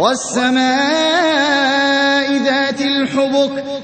وَالسَّمَاءِ ذَاتِ الْحُبُكِ